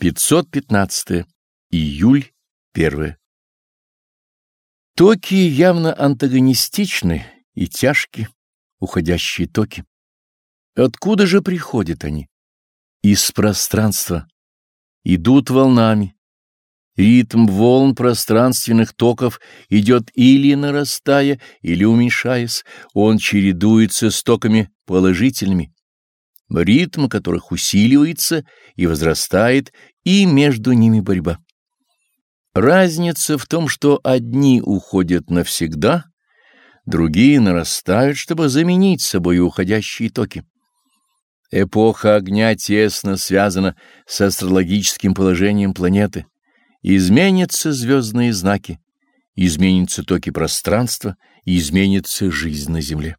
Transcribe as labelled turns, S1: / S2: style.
S1: 515 июль 1 Токи явно антагонистичны и тяжкие, уходящие токи. Откуда же приходят они? Из пространства. Идут волнами. Ритм волн пространственных токов идет или нарастая, или уменьшаясь, он чередуется с токами положительными, ритм которых усиливается и возрастает, и между ними борьба. Разница в том, что одни уходят навсегда, другие нарастают, чтобы заменить собой уходящие токи. Эпоха огня тесно связана с астрологическим положением планеты. Изменятся звездные знаки, изменятся токи пространства, изменится жизнь на Земле.